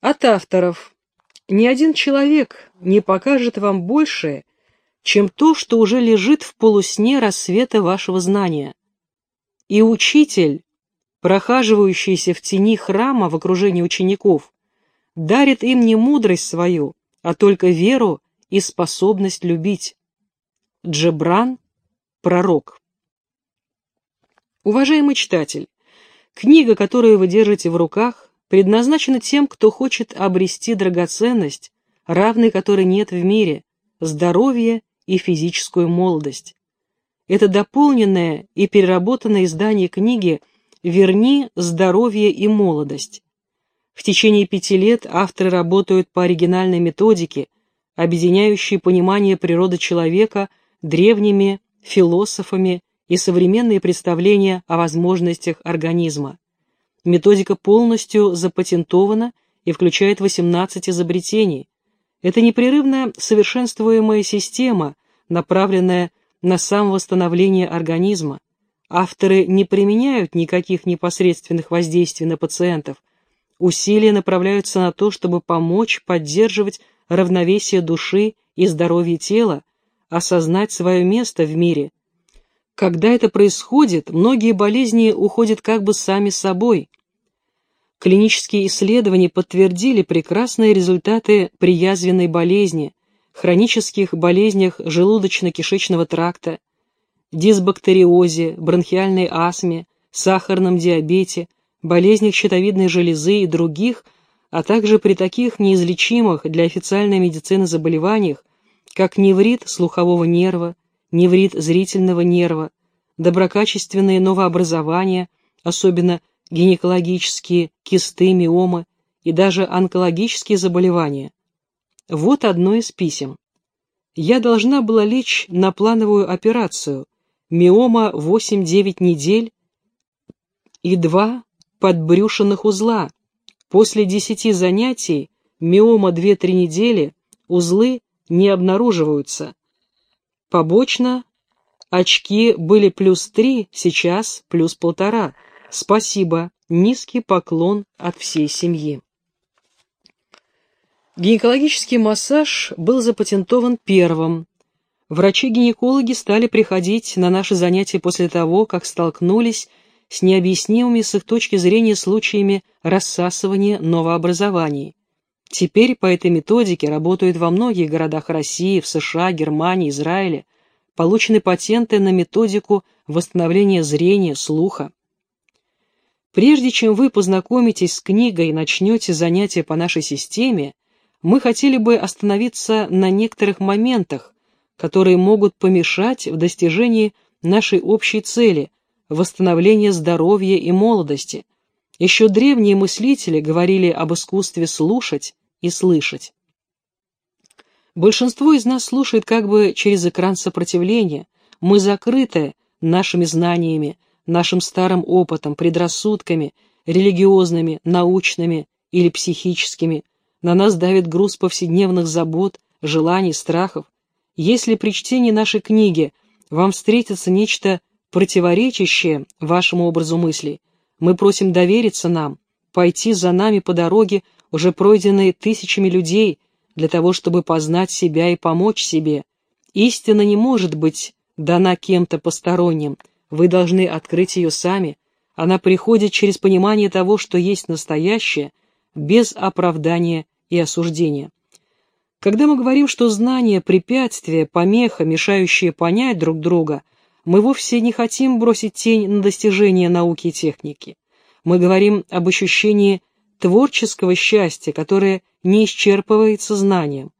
От авторов. Ни один человек не покажет вам большее, чем то, что уже лежит в полусне рассвета вашего знания. И учитель, прохаживающийся в тени храма в окружении учеников, дарит им не мудрость свою, а только веру и способность любить. Джебран, пророк. Уважаемый читатель, книга, которую вы держите в руках, предназначена тем, кто хочет обрести драгоценность, равной которой нет в мире, здоровье и физическую молодость. Это дополненное и переработанное издание книги «Верни здоровье и молодость». В течение пяти лет авторы работают по оригинальной методике, объединяющей понимание природы человека древними философами и современные представления о возможностях организма. Методика полностью запатентована и включает 18 изобретений. Это непрерывно совершенствуемая система, направленная на самовосстановление организма. Авторы не применяют никаких непосредственных воздействий на пациентов. Усилия направляются на то, чтобы помочь поддерживать равновесие души и здоровье тела, осознать свое место в мире. Когда это происходит, многие болезни уходят как бы сами собой. Клинические исследования подтвердили прекрасные результаты при язвенной болезни, хронических болезнях желудочно-кишечного тракта, дисбактериозе, бронхиальной астме, сахарном диабете, болезнях щитовидной железы и других, а также при таких неизлечимых для официальной медицины заболеваниях, как неврит слухового нерва, неврит зрительного нерва, доброкачественные новообразования, особенно гинекологические, кисты, миомы и даже онкологические заболевания. Вот одно из писем. Я должна была лечь на плановую операцию, миома 8-9 недель и два подбрюшенных узла. После 10 занятий, миома 2-3 недели, узлы не обнаруживаются. Побочно очки были плюс 3, сейчас плюс полтора. Спасибо. Низкий поклон от всей семьи. Гинекологический массаж был запатентован первым. Врачи-гинекологи стали приходить на наши занятия после того, как столкнулись с необъяснимыми с их точки зрения случаями рассасывания новообразований. Теперь по этой методике работают во многих городах России, в США, Германии, Израиле. Получены патенты на методику восстановления зрения, слуха. Прежде чем вы познакомитесь с книгой и начнете занятия по нашей системе, мы хотели бы остановиться на некоторых моментах, которые могут помешать в достижении нашей общей цели – восстановления здоровья и молодости. Еще древние мыслители говорили об искусстве слушать и слышать. Большинство из нас слушает как бы через экран сопротивления. Мы закрыты нашими знаниями, нашим старым опытом, предрассудками, религиозными, научными или психическими. На нас давит груз повседневных забот, желаний, страхов. Если при чтении нашей книги вам встретится нечто противоречащее вашему образу мыслей, мы просим довериться нам, пойти за нами по дороге, уже пройденной тысячами людей, для того, чтобы познать себя и помочь себе. Истина не может быть дана кем-то посторонним, вы должны открыть ее сами. Она приходит через понимание того, что есть настоящее, без оправдания и осуждения. Когда мы говорим, что знание – препятствие, помеха, мешающее понять друг друга, мы вовсе не хотим бросить тень на достижения науки и техники. Мы говорим об ощущении творческого счастья, которое не исчерпывается знанием.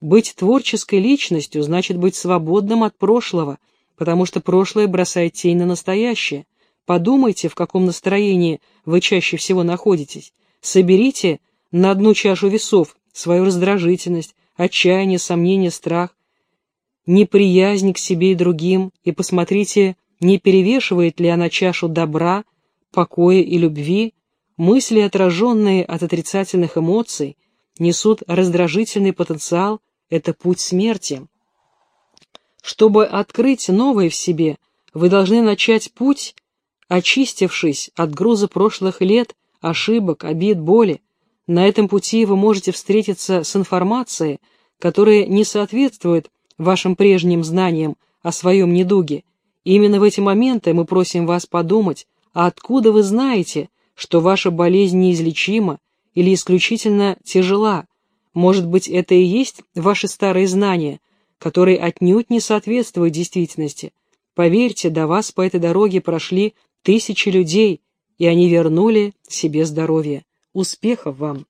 Быть творческой личностью значит быть свободным от прошлого – потому что прошлое бросает тень на настоящее. Подумайте, в каком настроении вы чаще всего находитесь. Соберите на одну чашу весов свою раздражительность, отчаяние, сомнение, страх, неприязнь к себе и другим, и посмотрите, не перевешивает ли она чашу добра, покоя и любви, мысли, отраженные от отрицательных эмоций, несут раздражительный потенциал, это путь смерти. Чтобы открыть новое в себе, вы должны начать путь, очистившись от груза прошлых лет, ошибок, обид, боли. На этом пути вы можете встретиться с информацией, которая не соответствует вашим прежним знаниям о своем недуге. И именно в эти моменты мы просим вас подумать, а откуда вы знаете, что ваша болезнь неизлечима или исключительно тяжела? Может быть, это и есть ваши старые знания, которые отнюдь не соответствуют действительности. Поверьте, до вас по этой дороге прошли тысячи людей, и они вернули себе здоровье. Успехов вам!